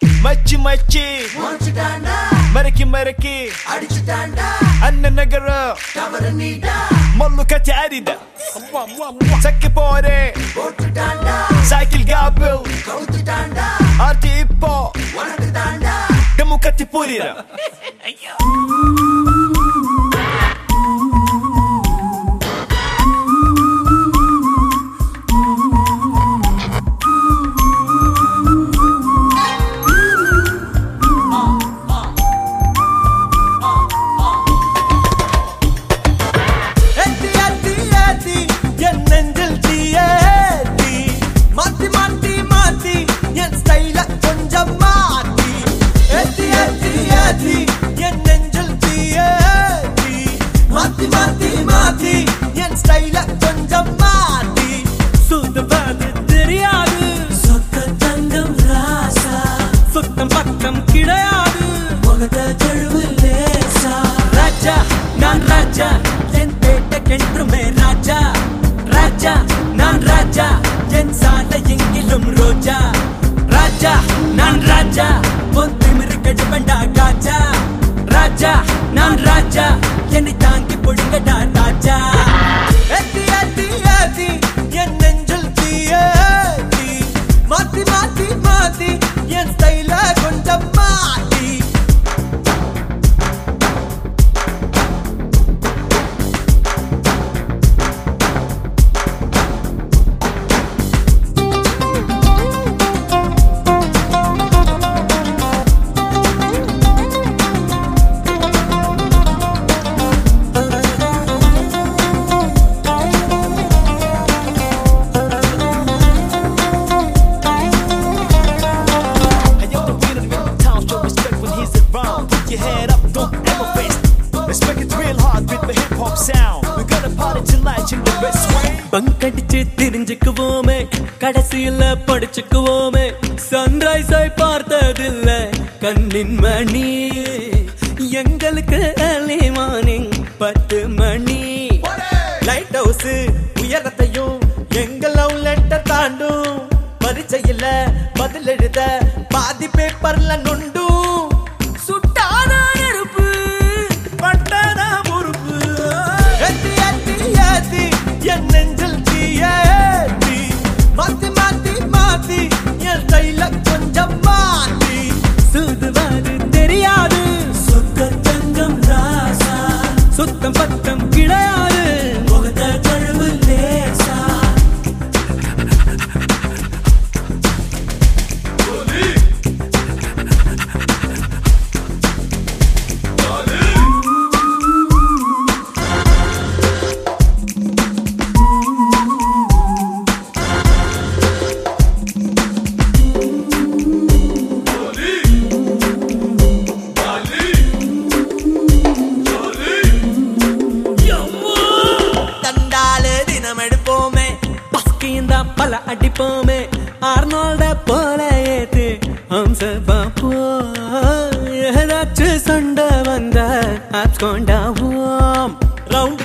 மச்சி மச்சி. மறக்கி மறக்கி. அடிச்சுட்டாண்டா. அண்ணன் நகரம் தவறு நீடா மல்லு கச்சி அரித. சக்கி போறேன் சைக்கிள் காப்பில் ஆர்த்தி இப்போ. டெமு கத்தி புரியா ராஜா என் பேட்டைக்கென்றுமே ராஜா. ராஜா நான் ராஜா என் சாலை இங்கே பங்க் அடிச்சு தெரிஞ்சுக்குவோமே கடைசியில படிச்சுக்குவோமே. சன்ரைஸை பார்த்ததில்ல கண்ணின் மணி எங்களுக்கு அலே மார்னிங் பத்து மணி. லைட் ஹவுஸ் உயரத்தையும் எங்கள் லவ் லெட்டர் தாண்டும். பரிச்சையில பதில் எழுத பாதி பேப்பர்ல நொண்டு அடிப்போமே ஆர்னோல்ட போல ஏத்து. ஹம்ச பாப்போ ஏதாச்சும் சண்டை வந்த ஆப்ஸ் கொண்டாவோம். ரவுண்ட்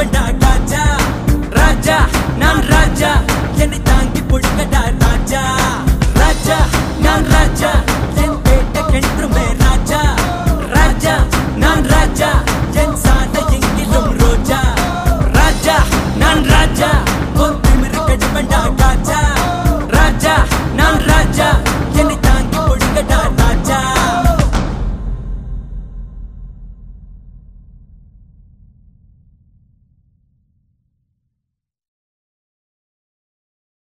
வேண்டா ராஜா. ராஜா நான் ராஜா. என்னை தாங்கி பிடிக்கடா ராஜா. ராஜா நான் ராஜா. என் பேட்ட கென்றுமே ராஜா. ராஜா நான் ராஜா. என் சாலை எங்கிலும் ரோஜா. ராஜா நான் ராஜா.